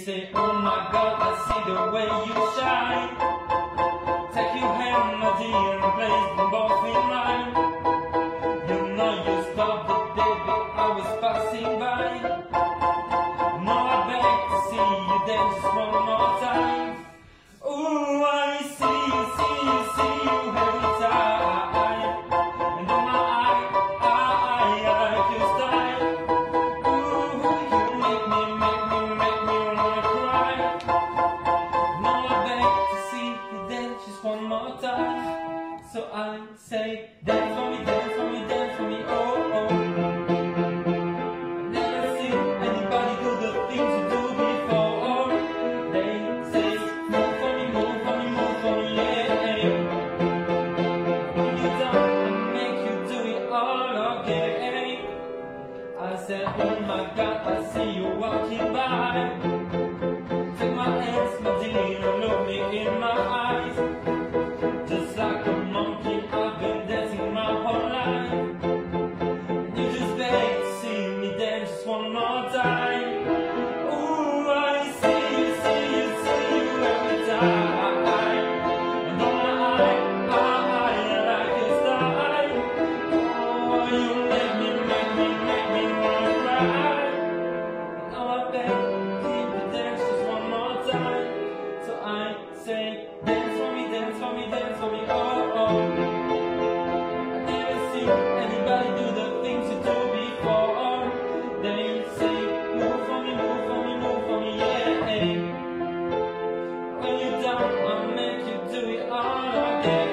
say, oh my God, I see the way you shine. So I say, dance for me, dance for me, dance for me, oh oh. I never seen anybody do the things you do before. They say, move for me, move for me, move for me, yeah. When you I make you do it all again. I said, oh my God, I see you walking dance make you